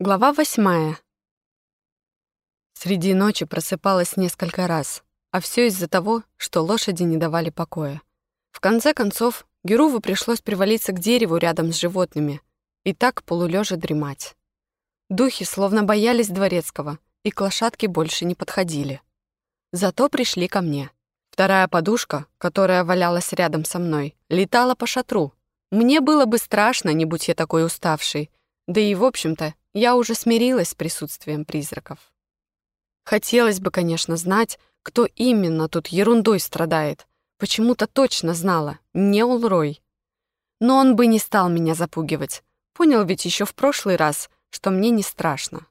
Глава восьмая. Среди ночи просыпалась несколько раз, а все из-за того, что лошади не давали покоя. В конце концов, Геруву пришлось привалиться к дереву рядом с животными и так полулежа дремать. Духи словно боялись дворецкого, и к лошадке больше не подходили. Зато пришли ко мне. Вторая подушка, которая валялась рядом со мной, летала по шатру. Мне было бы страшно, не будь я такой уставший, да и, в общем-то, я уже смирилась с присутствием призраков. Хотелось бы, конечно, знать, кто именно тут ерундой страдает. Почему-то точно знала, не Улрой. Но он бы не стал меня запугивать. Понял ведь еще в прошлый раз, что мне не страшно.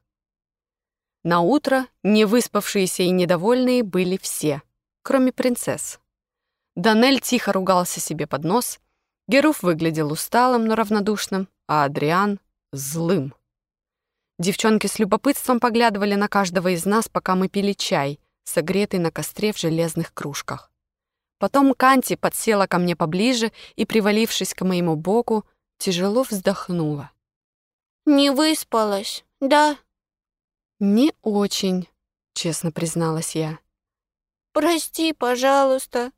На утро невыспавшиеся и недовольные были все, кроме принцесс. Данель тихо ругался себе под нос, Геруф выглядел усталым, но равнодушным, а Адриан — злым. Девчонки с любопытством поглядывали на каждого из нас, пока мы пили чай, согретый на костре в железных кружках. Потом Канти подсела ко мне поближе и, привалившись к моему боку, тяжело вздохнула. «Не выспалась, да?» «Не очень», — честно призналась я. «Прости, пожалуйста».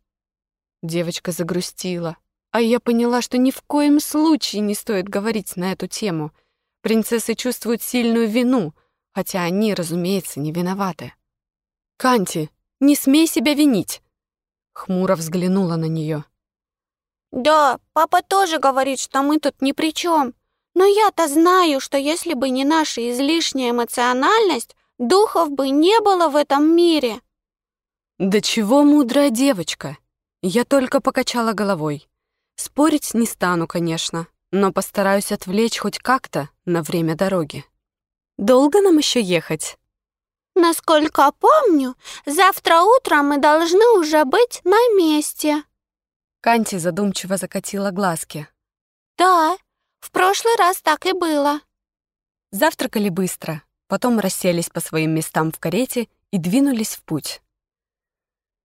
Девочка загрустила, а я поняла, что ни в коем случае не стоит говорить на эту тему — Принцессы чувствуют сильную вину, хотя они, разумеется, не виноваты. «Канти, не смей себя винить!» Хмуро взглянула на нее. «Да, папа тоже говорит, что мы тут ни при чем. Но я-то знаю, что если бы не наша излишняя эмоциональность, духов бы не было в этом мире». «Да чего мудрая девочка!» Я только покачала головой. Спорить не стану, конечно, но постараюсь отвлечь хоть как-то на время дороги. Долго нам еще ехать? Насколько помню, завтра утром мы должны уже быть на месте. Канти задумчиво закатила глазки. Да, в прошлый раз так и было. Завтракали быстро, потом расселись по своим местам в карете и двинулись в путь.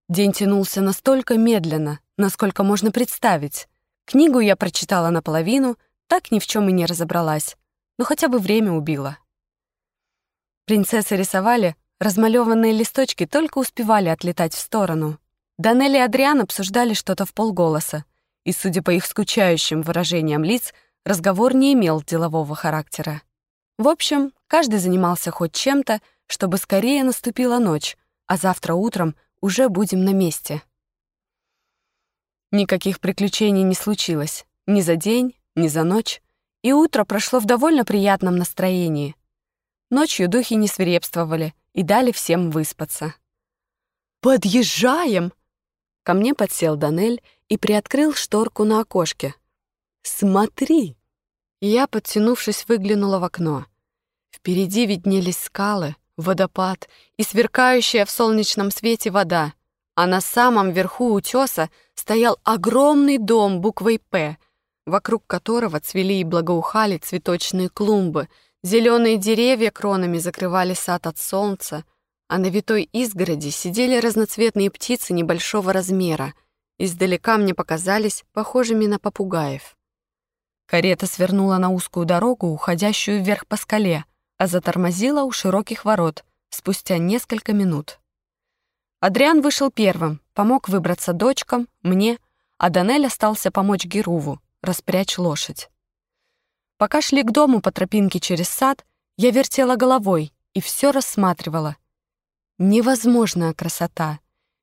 День тянулся настолько медленно, насколько можно представить, Книгу я прочитала наполовину, так ни в чем и не разобралась, но хотя бы время убила. Принцессы рисовали, размалеванные листочки только успевали отлетать в сторону. Данелли и Адриан обсуждали что-то в полголоса, и, судя по их скучающим выражениям лиц, разговор не имел делового характера. В общем, каждый занимался хоть чем-то, чтобы скорее наступила ночь, а завтра утром уже будем на месте. Никаких приключений не случилось. Ни за день, ни за ночь. И утро прошло в довольно приятном настроении. Ночью духи не свирепствовали и дали всем выспаться. «Подъезжаем!» Ко мне подсел Данель и приоткрыл шторку на окошке. «Смотри!» Я, подтянувшись, выглянула в окно. Впереди виднелись скалы, водопад и сверкающая в солнечном свете вода — а на самом верху утеса стоял огромный дом буквой «П», вокруг которого цвели и благоухали цветочные клумбы, зеленые деревья кронами закрывали сад от солнца, а на витой изгороди сидели разноцветные птицы небольшого размера. Издалека мне показались похожими на попугаев. Карета свернула на узкую дорогу, уходящую вверх по скале, а затормозила у широких ворот спустя несколько минут. Адриан вышел первым, помог выбраться дочкам, мне, а Данель остался помочь Геруву, распрячь лошадь. Пока шли к дому по тропинке через сад, я вертела головой и все рассматривала. Невозможная красота.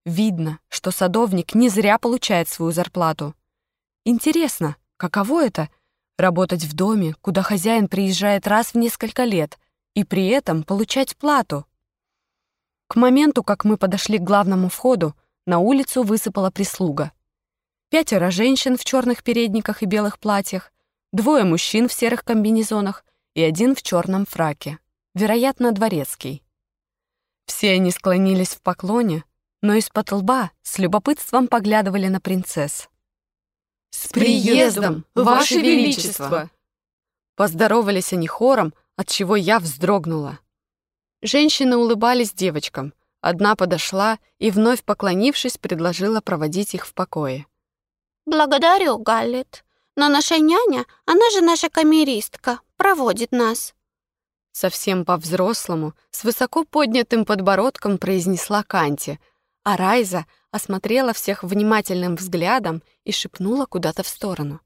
Видно, что садовник не зря получает свою зарплату. Интересно, каково это — работать в доме, куда хозяин приезжает раз в несколько лет, и при этом получать плату — к моменту, как мы подошли к главному входу, на улицу высыпала прислуга. Пятеро женщин в черных передниках и белых платьях, двое мужчин в серых комбинезонах и один в черном фраке, вероятно, дворецкий. Все они склонились в поклоне, но из-под лба с любопытством поглядывали на принцесс. «С приездом, Ваше Величество!» Поздоровались они хором, от чего я вздрогнула. Женщины улыбались девочкам. Одна подошла и, вновь поклонившись, предложила проводить их в покое. «Благодарю, Галлет. Но наша няня, она же наша камеристка, проводит нас». Совсем по-взрослому, с высоко поднятым подбородком произнесла Канти, а Райза осмотрела всех внимательным взглядом и шепнула куда-то в сторону.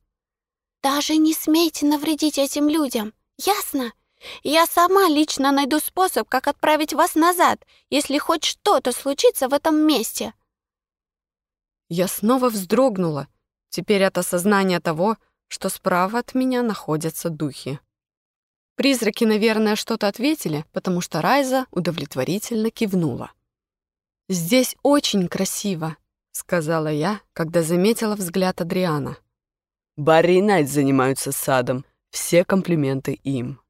«Даже не смейте навредить этим людям, ясно? Я сама лично найду способ, как отправить вас назад, если хоть что-то случится в этом месте». Я снова вздрогнула, теперь от осознания того, что справа от меня находятся духи. Призраки, наверное, что-то ответили, потому что Райза удовлетворительно кивнула. «Здесь очень красиво», — сказала я, когда заметила взгляд Адриана. «Барри и Найт занимаются садом. Все комплименты им».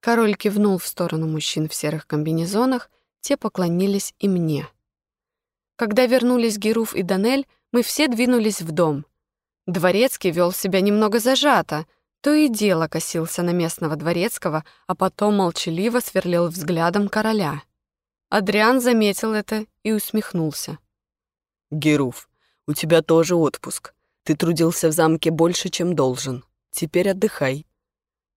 Король кивнул в сторону мужчин в серых комбинезонах, те поклонились и мне. Когда вернулись Геруф и Данель, мы все двинулись в дом. Дворецкий вел себя немного зажато, то и дело косился на местного дворецкого, а потом молчаливо сверлил взглядом короля. Адриан заметил это и усмехнулся. «Геруф, у тебя тоже отпуск. Ты трудился в замке больше, чем должен. Теперь отдыхай».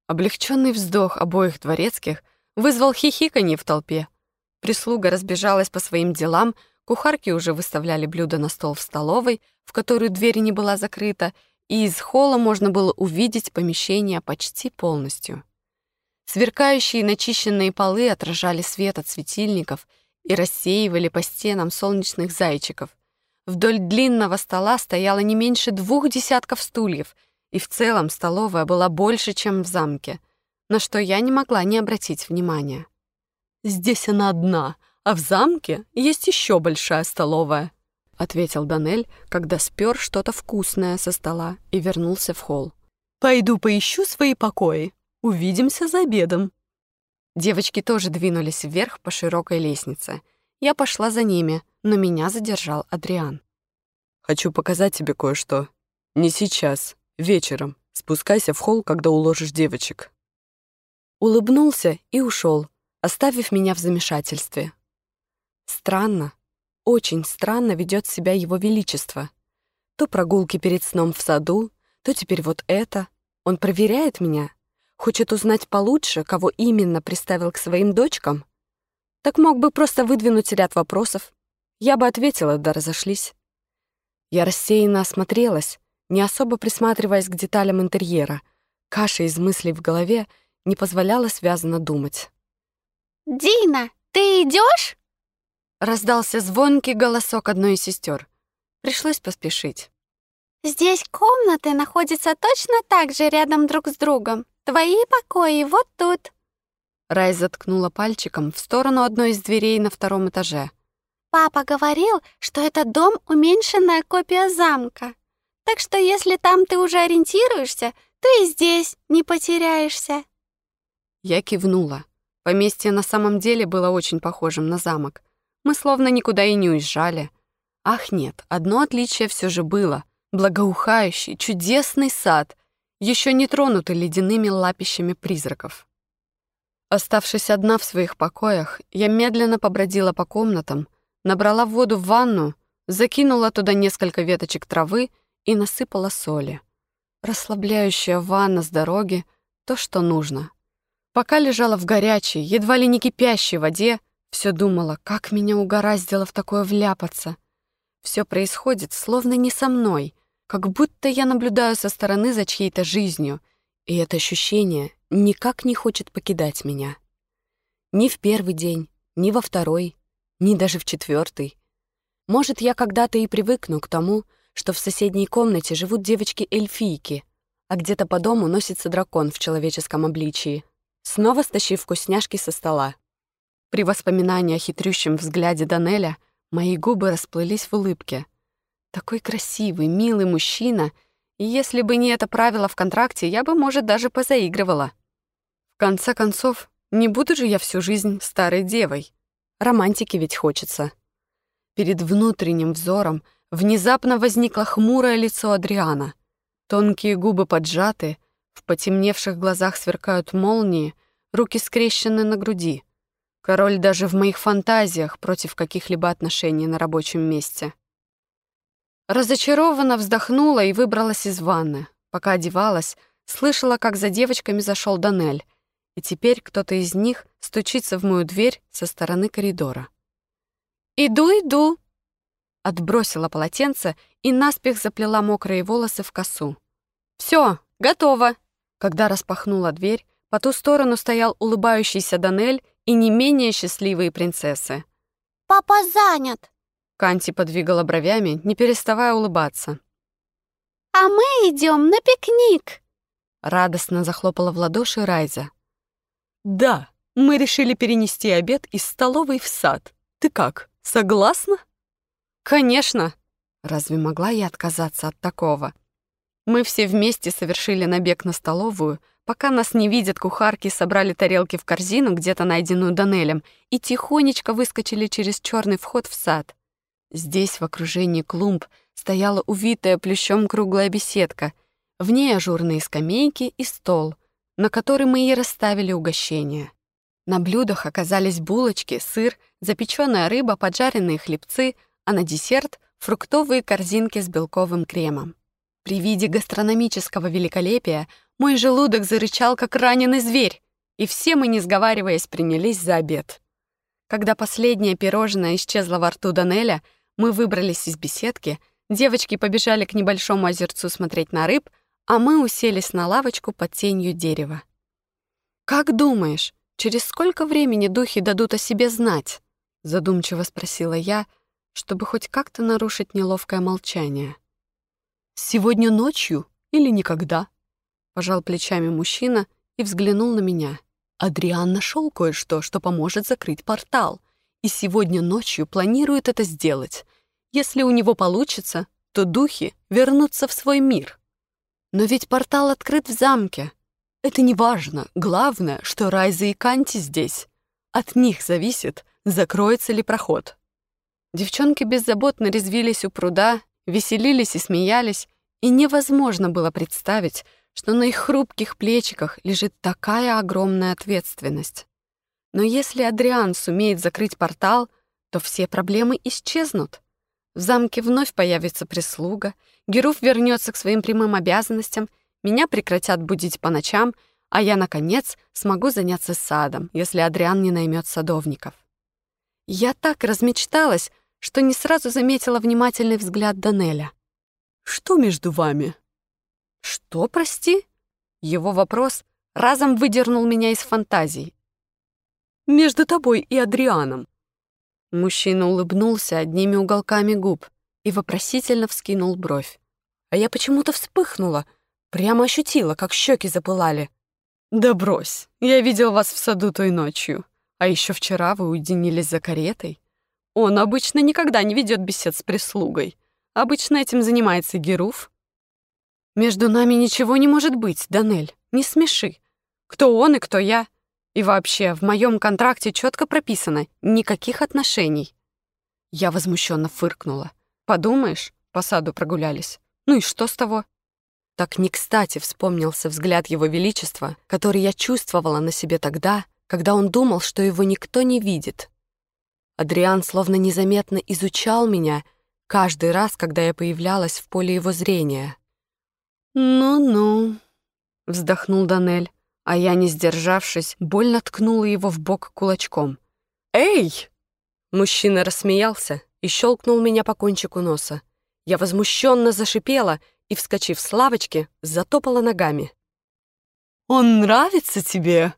Облегченный вздох обоих дворецких вызвал хихиканье в толпе. Прислуга разбежалась по своим делам, кухарки уже выставляли блюда на стол в столовой, в которую дверь не была закрыта, и из холла можно было увидеть помещение почти полностью. Сверкающие начищенные полы отражали свет от светильников и рассеивали по стенам солнечных зайчиков. Вдоль длинного стола стояло не меньше двух десятков стульев — и в целом столовая была больше, чем в замке, на что я не могла не обратить внимания. «Здесь она одна, а в замке есть еще большая столовая», ответил Данель, когда спер что-то вкусное со стола и вернулся в холл. «Пойду поищу свои покои. Увидимся за обедом». Девочки тоже двинулись вверх по широкой лестнице. Я пошла за ними, но меня задержал Адриан. «Хочу показать тебе кое-что. Не сейчас, Вечером. Спускайся в холл, когда уложишь девочек». Улыбнулся и ушел, оставив меня в замешательстве. Странно, очень странно ведет себя его величество. То прогулки перед сном в саду, то теперь вот это. Он проверяет меня, хочет узнать получше, кого именно приставил к своим дочкам. Так мог бы просто выдвинуть ряд вопросов. Я бы ответила, да разошлись. Я рассеянно осмотрелась, не особо присматриваясь к деталям интерьера. Каша из мыслей в голове не позволяла связанно думать. «Дина, ты идешь? Раздался звонкий голосок одной из сестер. Пришлось поспешить. «Здесь комнаты находятся точно так же рядом друг с другом. Твои покои вот тут». Рай заткнула пальчиком в сторону одной из дверей на втором этаже. «Папа говорил, что этот дом — уменьшенная копия замка. Так что если там ты уже ориентируешься, то и здесь не потеряешься». Я кивнула. Поместье на самом деле было очень похожим на замок. Мы словно никуда и не уезжали. Ах нет, одно отличие все же было. Благоухающий, чудесный сад, еще не тронутый ледяными лапищами призраков. Оставшись одна в своих покоях, я медленно побродила по комнатам, набрала воду в ванну, закинула туда несколько веточек травы и насыпала соли. Расслабляющая ванна с дороги — то, что нужно. Пока лежала в горячей, едва ли не кипящей воде, все думала, как меня угораздило в такое вляпаться. Все происходит словно не со мной, как будто я наблюдаю со стороны за чьей-то жизнью, и это ощущение никак не хочет покидать меня. Ни в первый день, ни во второй, ни даже в четвертый. Может, я когда-то и привыкну к тому, что в соседней комнате живут девочки-эльфийки, а где-то по дому носится дракон в человеческом обличии, снова стащив вкусняшки со стола. При воспоминании о хитрющем взгляде Данеля мои губы расплылись в улыбке. Такой красивый, милый мужчина, и если бы не это правило в контракте, я бы, может, даже позаигрывала. В конце концов, не буду же я всю жизнь старой девой. Романтики ведь хочется. Перед внутренним взором — Внезапно возникло хмурое лицо Адриана. Тонкие губы поджаты, в потемневших глазах сверкают молнии, руки скрещены на груди. Король даже в моих фантазиях против каких-либо отношений на рабочем месте. Разочарованно вздохнула и выбралась из ванны. Пока одевалась, слышала, как за девочками зашел Данель. и теперь кто-то из них стучится в мою дверь со стороны коридора. «Иду, иду!» Отбросила полотенце и наспех заплела мокрые волосы в косу. Все, готово!» Когда распахнула дверь, по ту сторону стоял улыбающийся Данель и не менее счастливые принцессы. «Папа занят!» Канти подвигала бровями, не переставая улыбаться. «А мы идем на пикник!» Радостно захлопала в ладоши Райза. «Да, мы решили перенести обед из столовой в сад. Ты как, согласна?» «Конечно!» Разве могла я отказаться от такого? Мы все вместе совершили набег на столовую, пока нас не видят кухарки, собрали тарелки в корзину, где-то найденную Данелем, и тихонечко выскочили через черный вход в сад. Здесь, в окружении клумб, стояла увитая плющом круглая беседка, в ней ажурные скамейки и стол, на который мы и расставили угощения. На блюдах оказались булочки, сыр, запеченная рыба, поджаренные хлебцы, а на десерт — фруктовые корзинки с белковым кремом. При виде гастрономического великолепия мой желудок зарычал, как раненый зверь, и все мы, не сговариваясь, принялись за обед. Когда последнее пирожное исчезло во рту Данеля, мы выбрались из беседки, девочки побежали к небольшому озерцу смотреть на рыб, а мы уселись на лавочку под тенью дерева. «Как думаешь, через сколько времени духи дадут о себе знать?» — задумчиво спросила я, чтобы хоть как-то нарушить неловкое молчание. «Сегодня ночью или никогда?» — пожал плечами мужчина и взглянул на меня. «Адриан нашел кое-что, что поможет закрыть портал, и сегодня ночью планирует это сделать. Если у него получится, то духи вернутся в свой мир». «Но ведь портал открыт в замке». «Это не важно. Главное, что Райза и Канти здесь. От них зависит, закроется ли проход». Девчонки беззаботно резвились у пруда, веселились и смеялись, и невозможно было представить, что на их хрупких плечиках лежит такая огромная ответственность. Но если Адриан сумеет закрыть портал, то все проблемы исчезнут. В замке вновь появится прислуга, Геруф вернется к своим прямым обязанностям, меня прекратят будить по ночам, а я, наконец, смогу заняться садом, если Адриан не наймет садовников. Я так размечталась, что не сразу заметила внимательный взгляд Данеля. «Что между вами?» «Что, прости?» Его вопрос разом выдернул меня из фантазий. «Между тобой и Адрианом». Мужчина улыбнулся одними уголками губ и вопросительно вскинул бровь. А я почему-то вспыхнула, прямо ощутила, как щеки запылали. «Да брось, я видел вас в саду той ночью, а еще вчера вы уединились за каретой. Он обычно никогда не ведет бесед с прислугой. Обычно этим занимается Геруф». «Между нами ничего не может быть, Данель, не смеши. Кто он и кто я?» И вообще, в моем контракте четко прописано никаких отношений. Я возмущенно фыркнула. Подумаешь, по саду прогулялись. Ну и что с того? Так не кстати вспомнился взгляд Его Величества, который я чувствовала на себе тогда, когда он думал, что его никто не видит. Адриан словно незаметно изучал меня каждый раз, когда я появлялась в поле его зрения. «Ну-ну», — вздохнул Данель а я, не сдержавшись, больно ткнула его в бок кулачком. «Эй!» Мужчина рассмеялся и щелкнул меня по кончику носа. Я возмущенно зашипела и, вскочив с лавочки, затопала ногами. «Он нравится тебе?»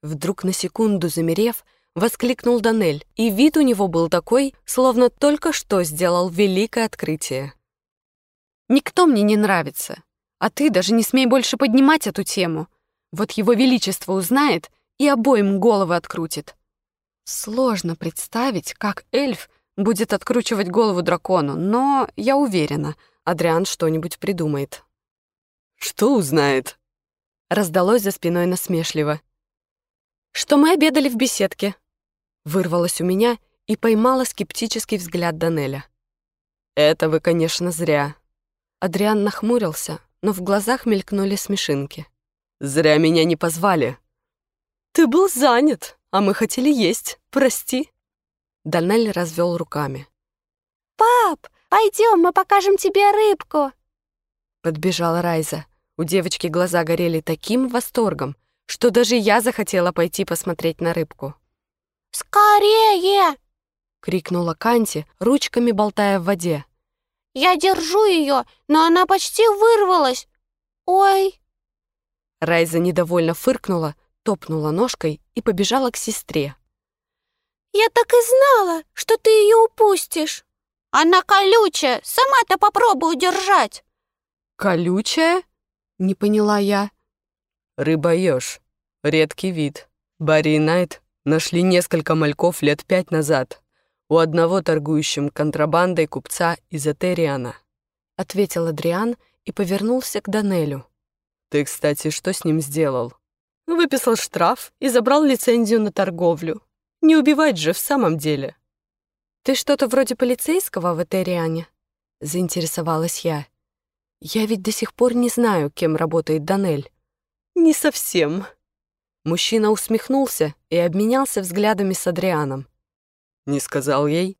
Вдруг на секунду замерев, воскликнул Данель, и вид у него был такой, словно только что сделал великое открытие. «Никто мне не нравится, а ты даже не смей больше поднимать эту тему. Вот его величество узнает и обоим головы открутит. Сложно представить, как эльф будет откручивать голову дракону, но я уверена, Адриан что-нибудь придумает. «Что узнает?» Раздалось за спиной насмешливо. «Что мы обедали в беседке?» Вырвалось у меня и поймала скептический взгляд Данеля. «Это вы, конечно, зря». Адриан нахмурился, но в глазах мелькнули смешинки. Зря меня не позвали. Ты был занят, а мы хотели есть. Прости. Данель развел руками. Пап, пойдем, мы покажем тебе рыбку. Подбежала Райза. У девочки глаза горели таким восторгом, что даже я захотела пойти посмотреть на рыбку. «Скорее!» — крикнула Канти, ручками болтая в воде. «Я держу ее, но она почти вырвалась! Ой!» Райза недовольно фыркнула, топнула ножкой и побежала к сестре. «Я так и знала, что ты ее упустишь! Она колючая, сама-то попробуй удержать!» «Колючая?» — не поняла я. Рыбоёж. Редкий вид. Барри Найт нашли несколько мальков лет пять назад у одного торгующим контрабандой купца из Этериана. Ответил Адриан и повернулся к Данелю. Ты, кстати, что с ним сделал? Выписал штраф и забрал лицензию на торговлю. Не убивать же в самом деле. Ты что-то вроде полицейского в Этериане? Заинтересовалась я. Я ведь до сих пор не знаю, кем работает Данель. Не совсем. Мужчина усмехнулся и обменялся взглядами с Адрианом. Не сказал ей?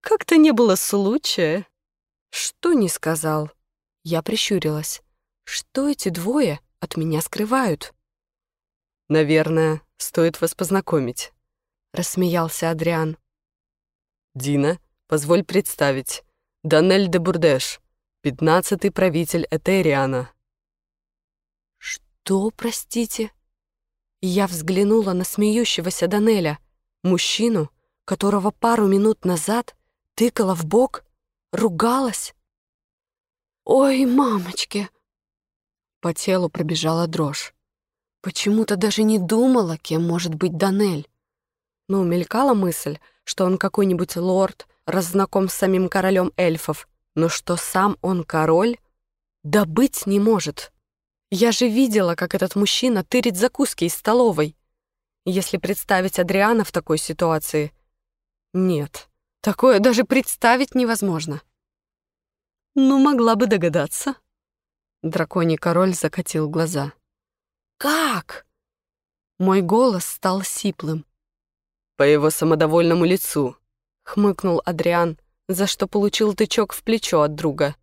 Как-то не было случая. Что не сказал? Я прищурилась. Что эти двое от меня скрывают? Наверное, стоит вас познакомить. Рассмеялся Адриан. Дина, позволь представить. Данель де Бурдеш, пятнадцатый правитель Этериана. «Что, простите?» Я взглянула на смеющегося Данеля, мужчину, которого пару минут назад тыкала в бок, ругалась. «Ой, мамочки!» По телу пробежала дрожь. Почему-то даже не думала, кем может быть Данель. Ну, мелькала мысль, что он какой-нибудь лорд, раззнаком с самим королем эльфов, но что сам он король, да быть не может. Я же видела, как этот мужчина тырит закуски из столовой. Если представить Адриана в такой ситуации... Нет, такое даже представить невозможно. Ну, могла бы догадаться. Драконий король закатил глаза. «Как?» Мой голос стал сиплым. «По его самодовольному лицу», — хмыкнул Адриан, за что получил тычок в плечо от друга.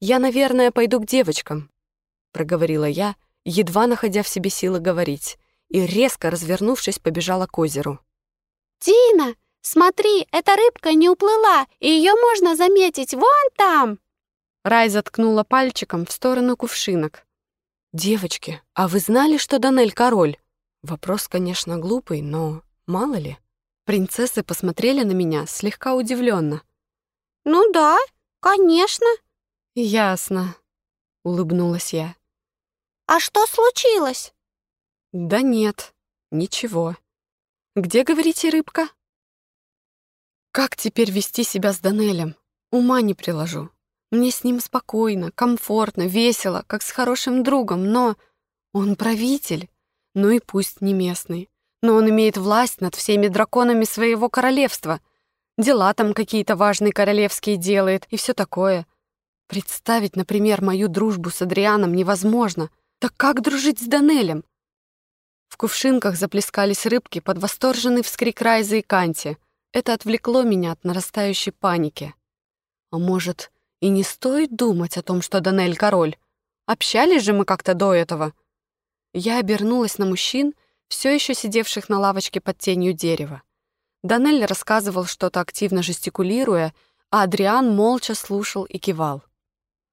«Я, наверное, пойду к девочкам. — проговорила я, едва находя в себе силы говорить, и, резко развернувшись, побежала к озеру. «Дина, смотри, эта рыбка не уплыла, и ее можно заметить вон там!» Рай заткнула пальчиком в сторону кувшинок. «Девочки, а вы знали, что Данель король?» Вопрос, конечно, глупый, но мало ли. Принцессы посмотрели на меня слегка удивленно. «Ну да, конечно». «Ясно», — улыбнулась я. «А что случилось?» «Да нет, ничего. Где, говорите, рыбка?» «Как теперь вести себя с Данелем? Ума не приложу. Мне с ним спокойно, комфортно, весело, как с хорошим другом, но он правитель. Ну и пусть не местный. Но он имеет власть над всеми драконами своего королевства. Дела там какие-то важные королевские делает и все такое. Представить, например, мою дружбу с Адрианом невозможно. Так как дружить с Данелем? В кувшинках заплескались рыбки под восторженный вскрик Райза и Канти. Это отвлекло меня от нарастающей паники. А может, и не стоит думать о том, что Данель король? Общались же мы как-то до этого. Я обернулась на мужчин, все еще сидевших на лавочке под тенью дерева. Данель рассказывал что-то активно жестикулируя, а Адриан молча слушал и кивал.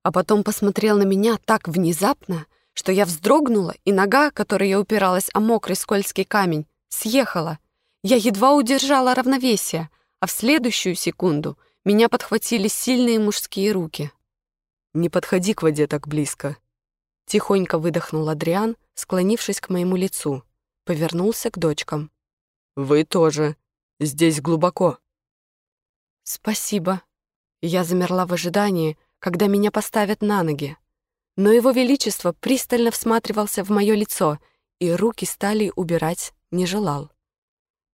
А потом посмотрел на меня так внезапно, что я вздрогнула, и нога, которой я упиралась о мокрый скользкий камень, съехала. Я едва удержала равновесие, а в следующую секунду меня подхватили сильные мужские руки. «Не подходи к воде так близко», — тихонько выдохнул Адриан, склонившись к моему лицу. Повернулся к дочкам. «Вы тоже. Здесь глубоко». «Спасибо». Я замерла в ожидании, когда меня поставят на ноги но его величество пристально всматривался в мое лицо и руки стали убирать не желал.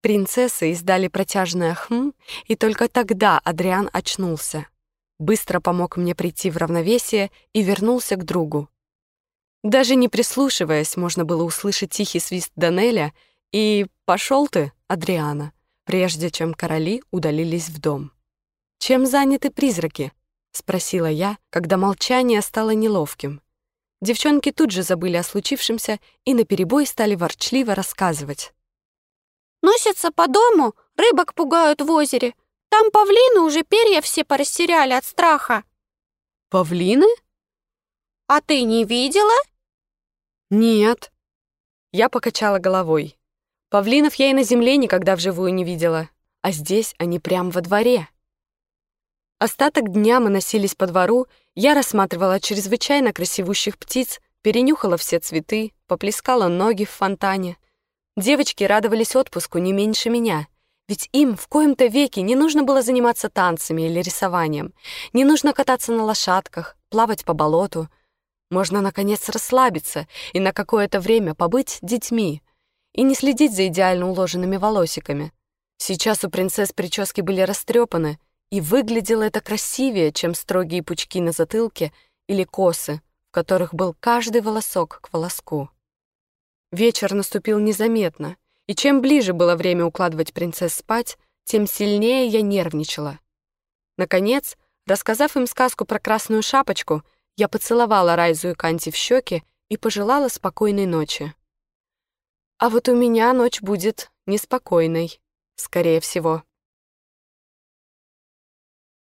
Принцессы издали протяжное «хм», и только тогда Адриан очнулся. Быстро помог мне прийти в равновесие и вернулся к другу. Даже не прислушиваясь, можно было услышать тихий свист Данеля и «пошел ты, Адриана», прежде чем короли удалились в дом. «Чем заняты призраки?» — спросила я, когда молчание стало неловким. девчонки тут же забыли о случившемся и наперебой стали ворчливо рассказывать. Носятся по дому, рыбок пугают в озере. Там павлины уже перья все порастеряли от страха. Павлины? А ты не видела? Нет. Я покачала головой. Павлинов я и на земле никогда вживую не видела, а здесь они прям во дворе. Остаток дня мы носились по двору, я рассматривала чрезвычайно красивущих птиц, перенюхала все цветы, поплескала ноги в фонтане. Девочки радовались отпуску не меньше меня, ведь им в коем-то веке не нужно было заниматься танцами или рисованием, не нужно кататься на лошадках, плавать по болоту. Можно, наконец, расслабиться и на какое-то время побыть детьми и не следить за идеально уложенными волосиками. Сейчас у принцесс прически были растрепаны, и выглядело это красивее, чем строгие пучки на затылке или косы, в которых был каждый волосок к волоску. Вечер наступил незаметно, и чем ближе было время укладывать принцесс спать, тем сильнее я нервничала. Наконец, рассказав им сказку про красную шапочку, я поцеловала Райзу и Канти в щеки и пожелала спокойной ночи. А вот у меня ночь будет неспокойной, скорее всего.